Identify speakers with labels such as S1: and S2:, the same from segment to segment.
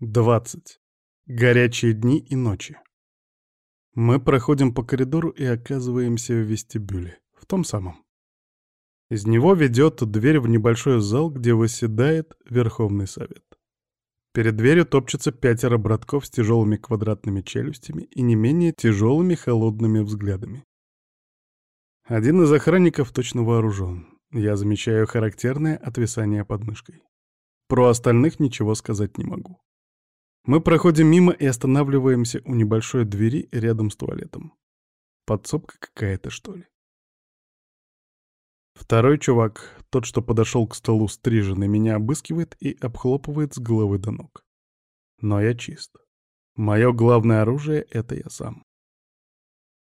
S1: 20. Горячие дни и ночи. Мы проходим по коридору и оказываемся в вестибюле, в том самом. Из него ведет дверь в небольшой зал, где восседает Верховный Совет. Перед дверью топчется пятеро братков с тяжелыми квадратными челюстями и не менее тяжелыми холодными взглядами. Один из охранников точно вооружен. Я замечаю характерное отвисание подмышкой. Про остальных ничего сказать не могу. Мы проходим мимо и останавливаемся у небольшой двери рядом с туалетом. Подсобка какая-то, что ли. Второй чувак, тот, что подошел к столу стриженный, меня обыскивает и обхлопывает с головы до ног. Но я чист. Мое главное оружие — это я сам.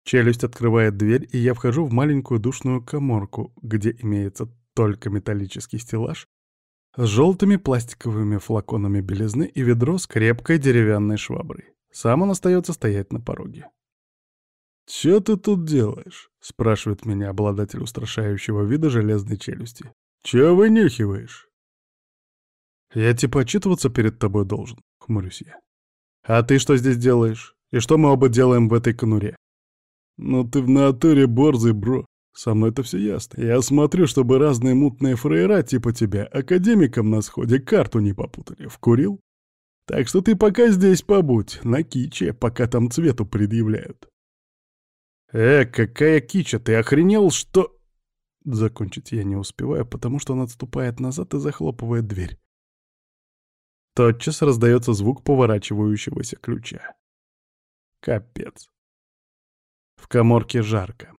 S1: Челюсть открывает дверь, и я вхожу в маленькую душную коморку, где имеется только металлический стеллаж с желтыми пластиковыми флаконами белизны и ведро с крепкой деревянной шваброй. Сам он остается стоять на пороге. «Чё ты тут делаешь?» — спрашивает меня обладатель устрашающего вида железной челюсти. «Чё вынюхиваешь?» «Я типа отчитываться перед тобой должен», — хмурюсь я. «А ты что здесь делаешь? И что мы оба делаем в этой конуре?» «Ну ты в натуре борзый, бро. Со мной это все ясно. Я смотрю, чтобы разные мутные фраера типа тебя академикам на сходе карту не попутали. Вкурил? Так что ты пока здесь побудь, на киче, пока там цвету предъявляют. Э, какая кича, ты охренел, что... Закончить я не успеваю, потому что он отступает назад и захлопывает дверь. Тотчас раздается звук поворачивающегося ключа. Капец. В коморке жарко.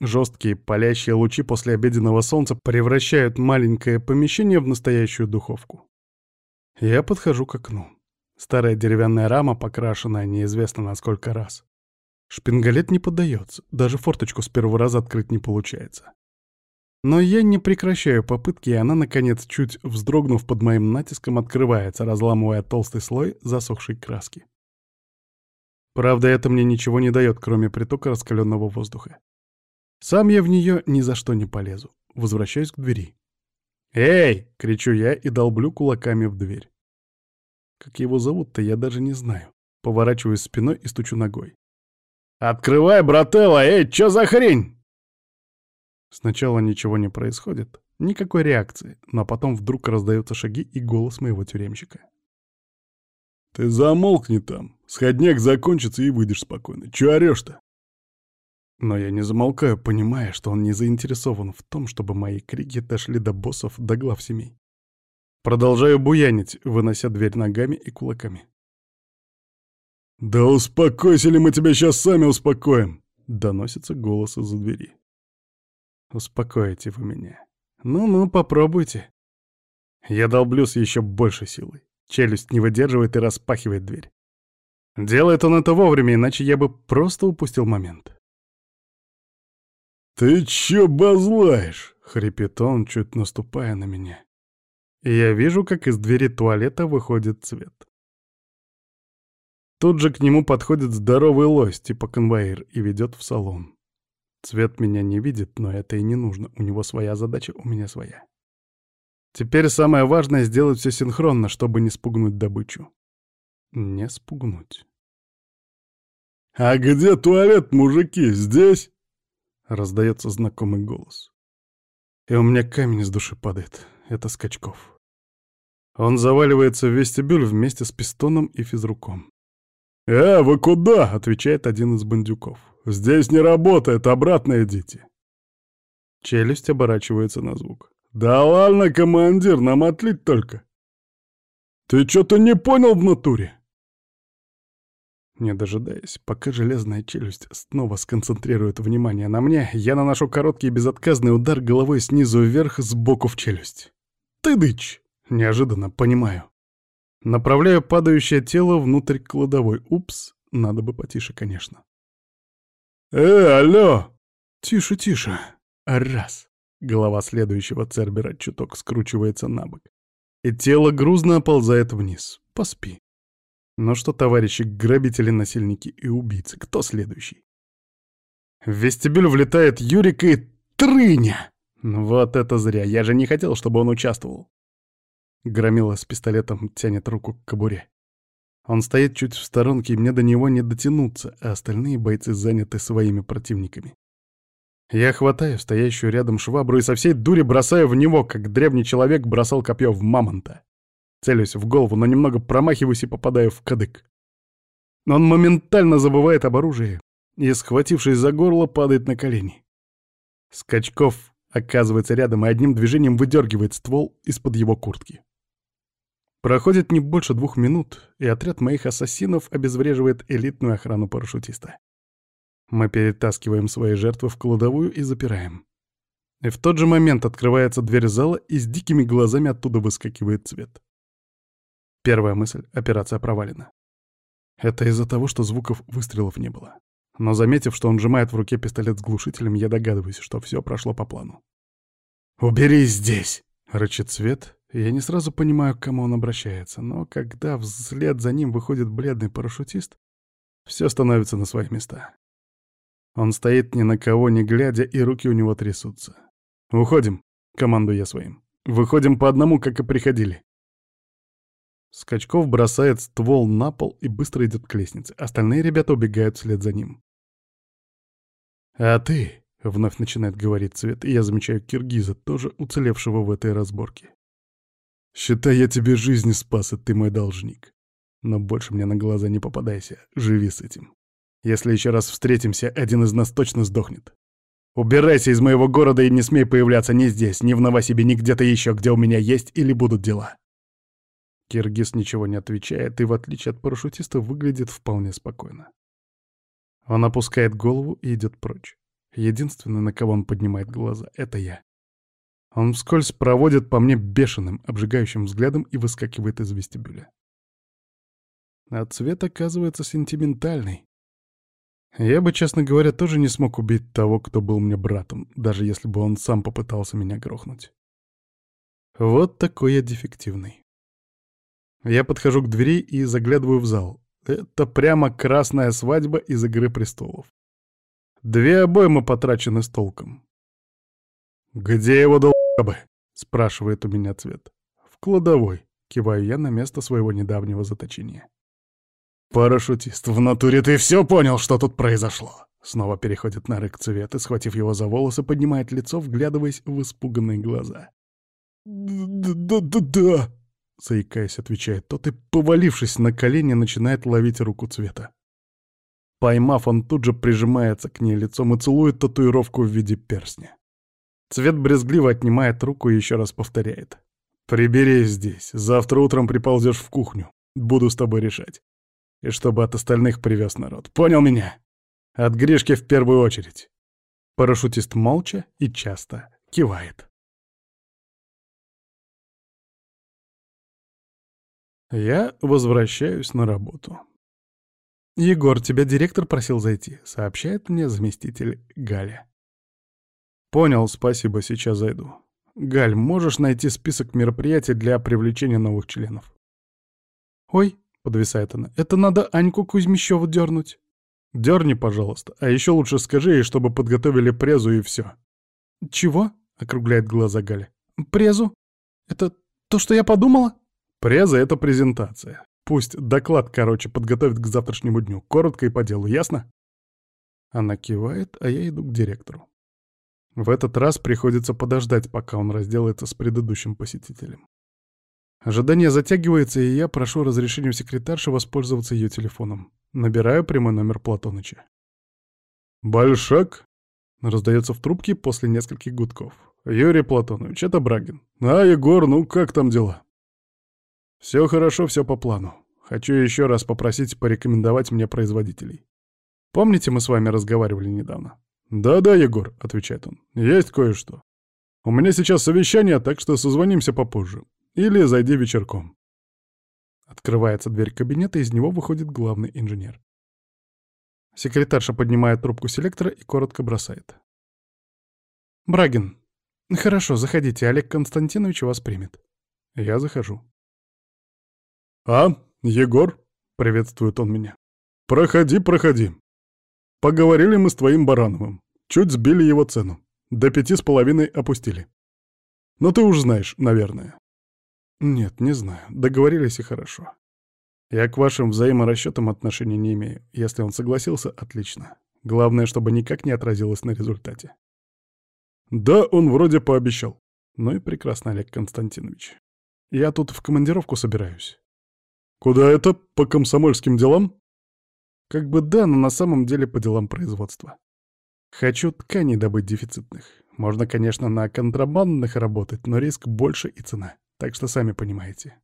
S1: Жесткие палящие лучи после обеденного солнца превращают маленькое помещение в настоящую духовку. Я подхожу к окну. Старая деревянная рама, покрашенная неизвестно на сколько раз. Шпингалет не поддается, даже форточку с первого раза открыть не получается. Но я не прекращаю попытки, и она, наконец, чуть вздрогнув под моим натиском, открывается, разламывая толстый слой засохшей краски. Правда, это мне ничего не дает, кроме притока раскаленного воздуха. Сам я в нее ни за что не полезу. Возвращаюсь к двери. «Эй!» — кричу я и долблю кулаками в дверь. Как его зовут-то, я даже не знаю. Поворачиваюсь спиной и стучу ногой. «Открывай, брателла! Эй, чё за хрень?» Сначала ничего не происходит, никакой реакции, но потом вдруг раздаются шаги и голос моего тюремщика. «Ты замолкни там, сходняк закончится и выйдешь спокойно. Чё орёшь-то?» Но я не замолкаю, понимая, что он не заинтересован в том, чтобы мои крики дошли до боссов, до глав семей. Продолжаю буянить, вынося дверь ногами и кулаками. «Да успокойся ли мы тебя сейчас сами успокоим!» — доносится голос из-за двери. «Успокоите вы меня. Ну-ну, попробуйте». Я долблю с еще большей силой. Челюсть не выдерживает и распахивает дверь. Делает он это вовремя, иначе я бы просто упустил момент. «Ты чё базлаешь?» — хрипит он, чуть наступая на меня. Я вижу, как из двери туалета выходит цвет. Тут же к нему подходит здоровый лось, типа конвоир, и ведет в салон. Цвет меня не видит, но это и не нужно. У него своя задача, у меня своя. Теперь самое важное — сделать все синхронно, чтобы не спугнуть добычу. Не спугнуть. «А где туалет, мужики? Здесь?» Раздается знакомый голос. И у меня камень с души падает. Это Скачков. Он заваливается в вестибюль вместе с пистоном и физруком. «Э, вы куда?» — отвечает один из бандюков. «Здесь не работает, обратно идите». Челюсть оборачивается на звук. «Да ладно, командир, нам отлить только!» «Ты что-то не понял в натуре?» Не дожидаясь, пока железная челюсть снова сконцентрирует внимание на мне, я наношу короткий безотказный удар головой снизу вверх сбоку в челюсть. «Ты дыч!» Неожиданно, понимаю. Направляю падающее тело внутрь кладовой. Упс, надо бы потише, конечно. «Э, алло!» «Тише, тише!» Раз. Голова следующего Цербера чуток скручивается на бок. И тело грузно оползает вниз. Поспи. Ну что, товарищи, грабители, насильники и убийцы, кто следующий? В вестибюль влетает Юрик и Трыня! Ну вот это зря, я же не хотел, чтобы он участвовал. Громила с пистолетом тянет руку к кобуре. Он стоит чуть в сторонке, и мне до него не дотянуться, а остальные бойцы заняты своими противниками. Я хватаю стоящую рядом швабру и со всей дури бросаю в него, как древний человек бросал копье в мамонта. Целюсь в голову, но немного промахиваюсь и попадаю в кадык. Он моментально забывает об оружии и, схватившись за горло, падает на колени. Скачков оказывается рядом и одним движением выдергивает ствол из-под его куртки. Проходит не больше двух минут, и отряд моих ассасинов обезвреживает элитную охрану парашютиста. Мы перетаскиваем свои жертвы в кладовую и запираем. И в тот же момент открывается дверь зала, и с дикими глазами оттуда выскакивает цвет. Первая мысль — операция провалена. Это из-за того, что звуков выстрелов не было. Но заметив, что он сжимает в руке пистолет с глушителем, я догадываюсь, что все прошло по плану. «Уберись здесь!» — рычит Свет. Я не сразу понимаю, к кому он обращается, но когда вслед за ним выходит бледный парашютист, все становится на свои места. Он стоит ни на кого не глядя, и руки у него трясутся. «Уходим!» — командую я своим. «Выходим по одному, как и приходили». Скачков бросает ствол на пол и быстро идет к лестнице. Остальные ребята убегают вслед за ним. «А ты?» — вновь начинает говорить Цвет, и я замечаю киргиза, тоже уцелевшего в этой разборке. «Считай, я тебе жизнь спас, и ты мой должник. Но больше мне на глаза не попадайся, живи с этим. Если еще раз встретимся, один из нас точно сдохнет. Убирайся из моего города и не смей появляться ни здесь, ни в Новосибе, ни где-то еще, где у меня есть или будут дела». Киргиз ничего не отвечает и, в отличие от парашютиста, выглядит вполне спокойно. Он опускает голову и идет прочь. Единственный, на кого он поднимает глаза, — это я. Он вскользь проводит по мне бешеным, обжигающим взглядом и выскакивает из вестибюля. А цвет оказывается сентиментальный. Я бы, честно говоря, тоже не смог убить того, кто был мне братом, даже если бы он сам попытался меня грохнуть. Вот такой я дефективный. Я подхожу к двери и заглядываю в зал. Это прямо красная свадьба из «Игры престолов». Две обоймы потрачены с толком. «Где его долбы?» — спрашивает у меня Цвет. «В кладовой», — киваю я на место своего недавнего заточения. «Парашютист, в натуре ты все понял, что тут произошло?» Снова переходит на рык Цвет и, схватив его за волосы, поднимает лицо, вглядываясь в испуганные глаза. «Да-да-да», — заикаясь, отвечает тот и, повалившись на колени, начинает ловить руку цвета. Поймав, он тут же прижимается к ней лицом и целует татуировку в виде перстня. Цвет брезгливо отнимает руку и еще раз повторяет. «Приберись здесь, завтра утром приползешь в кухню, буду с тобой решать. И чтобы от остальных привез народ, понял меня? От Гришки в первую очередь». Парашютист молча и часто кивает. Я возвращаюсь на работу. «Егор, тебя директор просил зайти», — сообщает мне заместитель Галя. «Понял, спасибо, сейчас зайду. Галь, можешь найти список мероприятий для привлечения новых членов?» «Ой», — подвисает она, — «это надо Аньку Кузьмищеву дернуть». «Дерни, пожалуйста, а еще лучше скажи ей, чтобы подготовили презу и все». «Чего?» — округляет глаза Галя. «Презу? Это то, что я подумала?» Преза — это презентация. Пусть доклад, короче, подготовит к завтрашнему дню. Коротко и по делу, ясно? Она кивает, а я иду к директору. В этот раз приходится подождать, пока он разделается с предыдущим посетителем. Ожидание затягивается, и я прошу разрешения у секретарши воспользоваться ее телефоном. Набираю прямой номер Платоныча. «Большак?» — раздается в трубке после нескольких гудков. «Юрий Платонович, это Брагин. А, Егор, ну как там дела?» Все хорошо, все по плану. Хочу еще раз попросить порекомендовать мне производителей. Помните, мы с вами разговаривали недавно? Да-да, Егор, отвечает он. Есть кое-что. У меня сейчас совещание, так что созвонимся попозже. Или зайди вечерком. Открывается дверь кабинета, из него выходит главный инженер. Секретарша поднимает трубку селектора и коротко бросает. «Брагин, хорошо, заходите, Олег Константинович вас примет». Я захожу. «А, Егор?» — приветствует он меня. «Проходи, проходи. Поговорили мы с твоим Барановым. Чуть сбили его цену. До пяти с половиной опустили. Но ты уж знаешь, наверное». «Нет, не знаю. Договорились и хорошо. Я к вашим взаиморасчетам отношения не имею. Если он согласился, отлично. Главное, чтобы никак не отразилось на результате. Да, он вроде пообещал. Ну и прекрасно, Олег Константинович. Я тут в командировку собираюсь. Куда это? По комсомольским делам? Как бы да, но на самом деле по делам производства. Хочу тканей добыть дефицитных. Можно, конечно, на контрабандных работать, но риск больше и цена. Так что сами понимаете.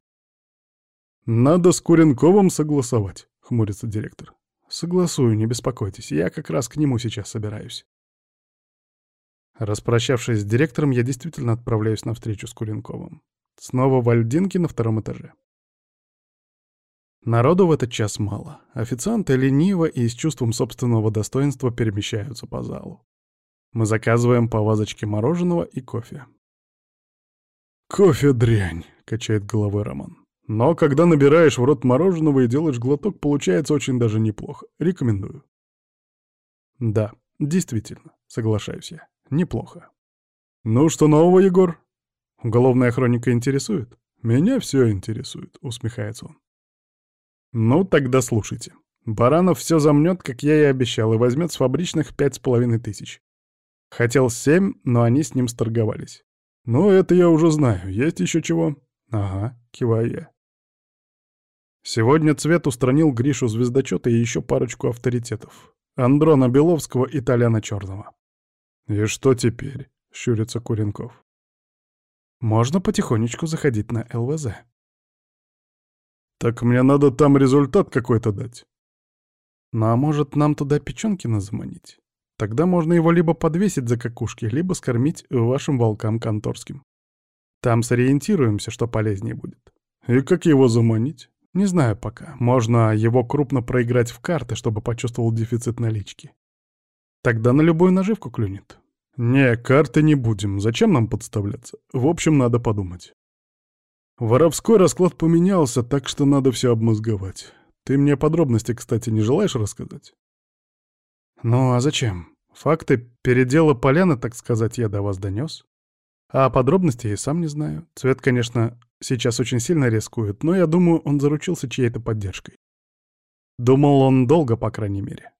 S1: «Надо с Куренковым согласовать», — хмурится директор. «Согласую, не беспокойтесь, я как раз к нему сейчас собираюсь». Распрощавшись с директором, я действительно отправляюсь на встречу с Куренковым. Снова в Альдинке на втором этаже. Народу в этот час мало. Официанты лениво и с чувством собственного достоинства перемещаются по залу. Мы заказываем по вазочке мороженого и кофе. «Кофе дрянь», — качает головой Роман. «Но когда набираешь в рот мороженого и делаешь глоток, получается очень даже неплохо. Рекомендую». «Да, действительно», — соглашаюсь я. «Неплохо». «Ну что нового, Егор?» «Уголовная хроника интересует?» «Меня все интересует», — усмехается он. Ну, тогда слушайте. Баранов все замнет, как я и обещал, и возьмет с фабричных пять с половиной тысяч. Хотел семь, но они с ним сторговались. Ну, это я уже знаю. Есть еще чего? Ага, киваю я. Сегодня Цвет устранил Гришу Звездочета и еще парочку авторитетов. Андрона Беловского и Толяна Черного. «И что теперь?» — щурится Куренков. «Можно потихонечку заходить на ЛВЗ», так мне надо там результат какой-то дать. Ну а может, нам туда Печенкина заманить? Тогда можно его либо подвесить за какушки, либо скормить вашим волкам конторским. Там сориентируемся, что полезнее будет. И как его заманить? Не знаю пока. Можно его крупно проиграть в карты, чтобы почувствовал дефицит налички. Тогда на любую наживку клюнет. Не, карты не будем. Зачем нам подставляться? В общем, надо подумать. Воровской расклад поменялся, так что надо все обмозговать. Ты мне подробности, кстати, не желаешь рассказать? Ну а зачем? Факты передела поляны, так сказать, я до вас донес. А подробности я и сам не знаю. Цвет, конечно, сейчас очень сильно рискует, но я думаю, он заручился чьей-то поддержкой. Думал он долго, по крайней мере.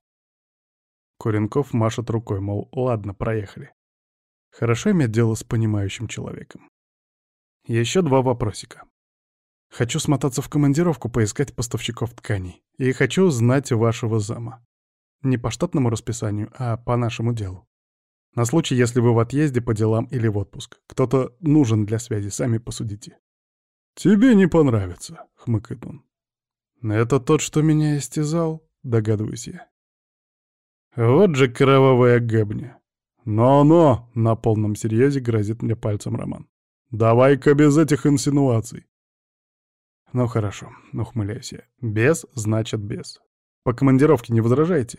S1: Куренков машет рукой, мол, ладно, проехали. Хорошо иметь дело с понимающим человеком. Еще два вопросика. Хочу смотаться в командировку, поискать поставщиков тканей. И хочу знать вашего зама. Не по штатному расписанию, а по нашему делу. На случай, если вы в отъезде по делам или в отпуск. Кто-то нужен для связи, сами посудите. «Тебе не понравится», — хмыкает он. «Это тот, что меня истязал?» — догадываюсь я. «Вот же кровавая габня!» «Но-но!» — на полном серьезе грозит мне пальцем Роман. Давай-ка без этих инсинуаций. Ну хорошо, ухмыляюсь я. Без значит без. По командировке не возражаете?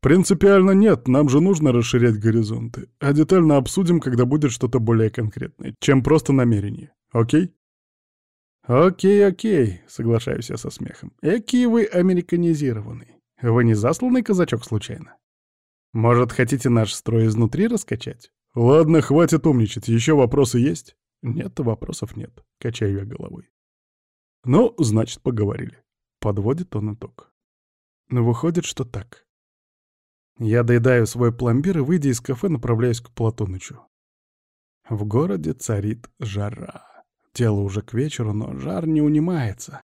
S1: Принципиально нет, нам же нужно расширять горизонты. А детально обсудим, когда будет что-то более конкретное, чем просто намерение. Окей? Окей, окей, соглашаюсь я со смехом. Экий вы американизированный. Вы не засланный казачок случайно? Может, хотите наш строй изнутри раскачать? «Ладно, хватит умничать. Еще вопросы есть?» «Нет, вопросов нет», — качаю я головой. «Ну, значит, поговорили». Подводит он итог. Но выходит, что так. Я доедаю свой пломбир и, выйдя из кафе, направляюсь к Платонычу. В городе царит жара. Тело уже к вечеру, но жар не унимается.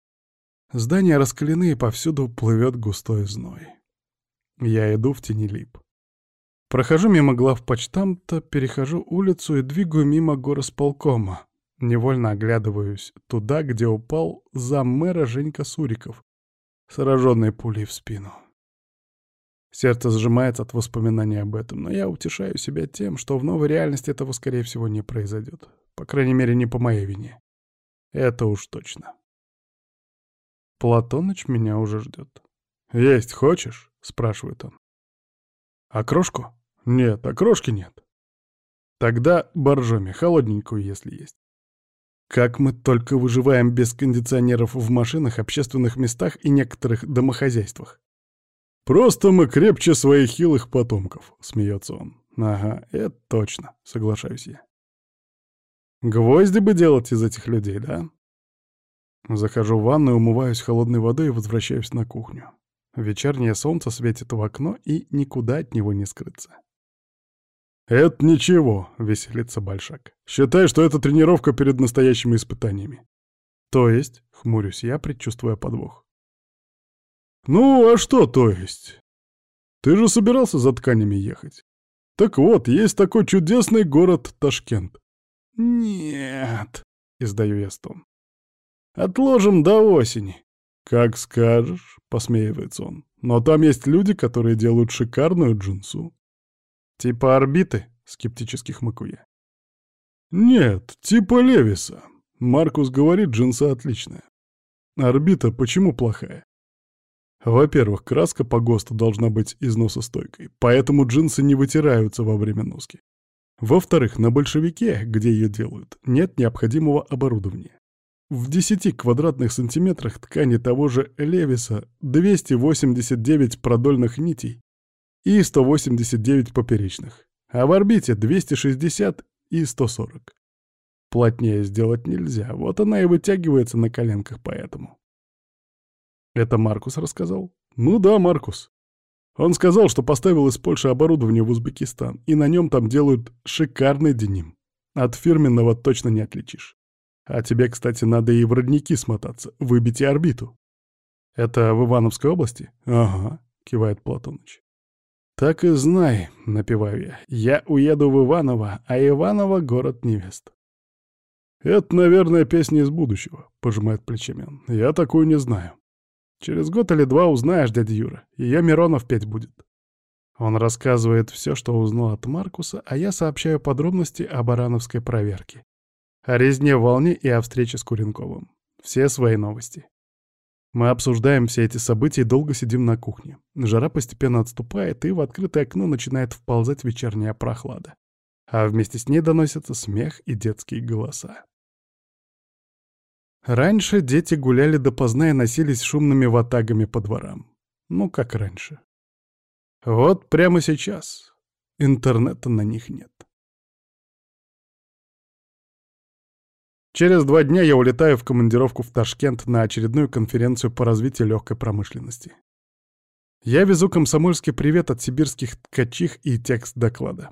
S1: Здания раскалены, и повсюду плывет густой зной. Я иду в тени лип. Прохожу мимо глав почтамта, перехожу улицу и двигаю мимо горосполкома. Невольно оглядываюсь туда, где упал зам мэра Женька Суриков, сраженный пулей в спину. Сердце сжимается от воспоминаний об этом, но я утешаю себя тем, что в новой реальности этого, скорее всего, не произойдет. По крайней мере, не по моей вине. Это уж точно. Платоныч меня уже ждет. «Есть хочешь?» — спрашивает он. «А крошку?» Нет, окрошки нет. Тогда боржоми, холодненькую, если есть. Как мы только выживаем без кондиционеров в машинах, общественных местах и некоторых домохозяйствах. Просто мы крепче своих хилых потомков, смеется он. Ага, это точно, соглашаюсь я. Гвозди бы делать из этих людей, да? Захожу в ванну, умываюсь холодной водой и возвращаюсь на кухню. Вечернее солнце светит в окно, и никуда от него не скрыться. «Это ничего», — веселится Большак. «Считай, что это тренировка перед настоящими испытаниями». «То есть?» — хмурюсь я, предчувствуя подвох. «Ну, а что то есть? Ты же собирался за тканями ехать. Так вот, есть такой чудесный город Ташкент». «Нет», — издаю я стон. «Отложим до осени». «Как скажешь», — посмеивается он. «Но там есть люди, которые делают шикарную джинсу». «Типа орбиты?» — скептически хмыкаю. «Нет, типа Левиса. Маркус говорит, джинса отличная. Орбита почему плохая? Во-первых, краска по ГОСТу должна быть износостойкой, поэтому джинсы не вытираются во время носки. Во-вторых, на большевике, где ее делают, нет необходимого оборудования. В 10 квадратных сантиметрах ткани того же Левиса 289 продольных нитей и 189 поперечных, а в орбите 260 и 140. Плотнее сделать нельзя, вот она и вытягивается на коленках поэтому. Это Маркус рассказал? Ну да, Маркус. Он сказал, что поставил из Польши оборудование в Узбекистан, и на нем там делают шикарный деним. От фирменного точно не отличишь. А тебе, кстати, надо и в родники смотаться, выбить и орбиту. Это в Ивановской области? Ага, кивает Платоныч. «Так и знай», — напеваю я, — «я уеду в Иваново, а Иваново — город невест». «Это, наверное, песня из будущего», — пожимает плечами он. «Я такую не знаю. Через год или два узнаешь, дядя Юра. Ее Миронов петь будет». Он рассказывает все, что узнал от Маркуса, а я сообщаю подробности о барановской проверке, о резне в волне и о встрече с Куренковым. Все свои новости. Мы обсуждаем все эти события и долго сидим на кухне. Жара постепенно отступает, и в открытое окно начинает вползать вечерняя прохлада. А вместе с ней доносятся смех и детские голоса. Раньше дети гуляли допоздна и носились шумными ватагами по дворам. Ну, как раньше. Вот прямо сейчас. Интернета на них нет. Через два дня я улетаю в командировку в Ташкент на очередную конференцию по развитию легкой промышленности. Я везу комсомольский привет от сибирских ткачих и текст доклада.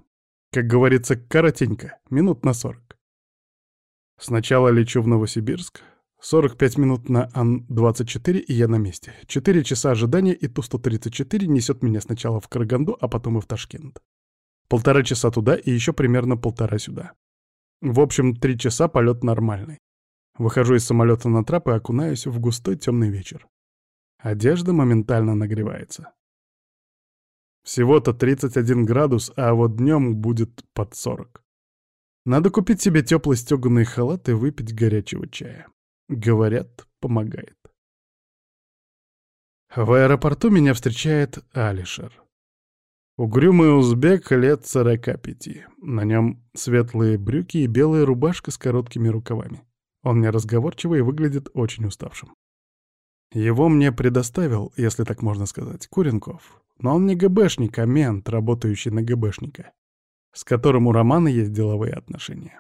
S1: Как говорится, коротенько, минут на сорок. Сначала лечу в Новосибирск. 45 минут на Ан-24, и я на месте. Четыре часа ожидания, и Ту-134 несет меня сначала в Караганду, а потом и в Ташкент. Полтора часа туда и еще примерно полтора сюда. В общем, три часа полет нормальный. Выхожу из самолета на трап и окунаюсь в густой темный вечер. Одежда моментально нагревается. Всего-то 31 градус, а вот днем будет под 40. Надо купить себе теплый стеганый халат и выпить горячего чая. Говорят, помогает. В аэропорту меня встречает Алишер. Угрюмый узбек лет сорока пяти. На нем светлые брюки и белая рубашка с короткими рукавами. Он неразговорчивый и выглядит очень уставшим. Его мне предоставил, если так можно сказать, Куренков. Но он не ГБшник, а мент, работающий на ГБшника, с которым у Романа есть деловые отношения.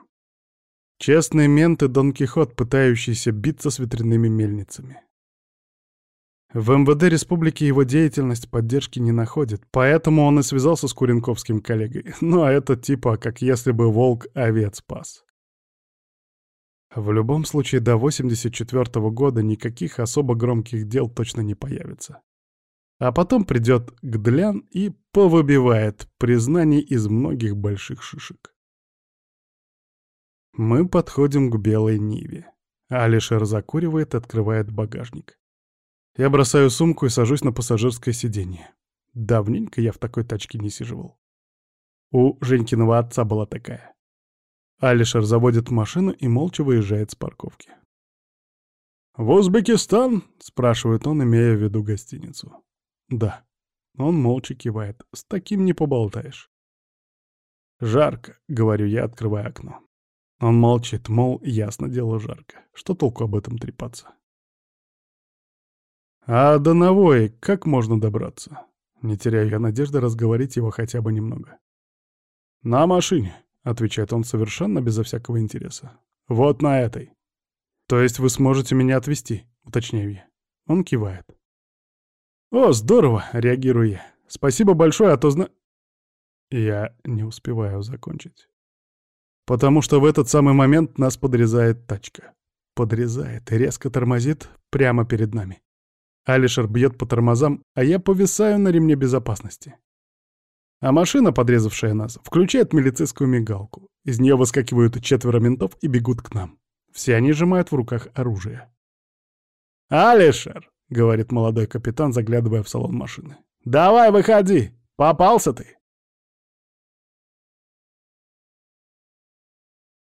S1: Честный мент и Дон Кихот, пытающийся биться с ветряными мельницами. В МВД республики его деятельность поддержки не находит, поэтому он и связался с Куренковским коллегой. Ну а это типа как если бы волк овец спас. В любом случае до 84 -го года никаких особо громких дел точно не появится. А потом придет Гдлян и повыбивает признаний из многих больших шишек. Мы подходим к белой Ниве. Алишер закуривает, открывает багажник. Я бросаю сумку и сажусь на пассажирское сиденье. Давненько я в такой тачке не сиживал. У Женькиного отца была такая. Алишер заводит машину и молча выезжает с парковки. «В Узбекистан?» — спрашивает он, имея в виду гостиницу. «Да». Он молча кивает. «С таким не поболтаешь». «Жарко», — говорю я, открывая окно. Он молчит, мол, ясно дело жарко. Что толку об этом трепаться? А до Навои как можно добраться? Не теряю я надежды разговорить его хотя бы немного. «На машине», — отвечает он совершенно безо всякого интереса. «Вот на этой». «То есть вы сможете меня отвезти?» — уточняю я. Он кивает. «О, здорово!» — реагирую я. «Спасибо большое, а то зна...» Я не успеваю закончить. Потому что в этот самый момент нас подрезает тачка. Подрезает и резко тормозит прямо перед нами. Алишер бьет по тормозам, а я повисаю на ремне безопасности. А машина, подрезавшая нас, включает милицейскую мигалку. Из нее выскакивают четверо ментов и бегут к нам. Все они сжимают в руках оружие. «Алишер!» — говорит молодой капитан, заглядывая в салон машины. «Давай, выходи! Попался ты!»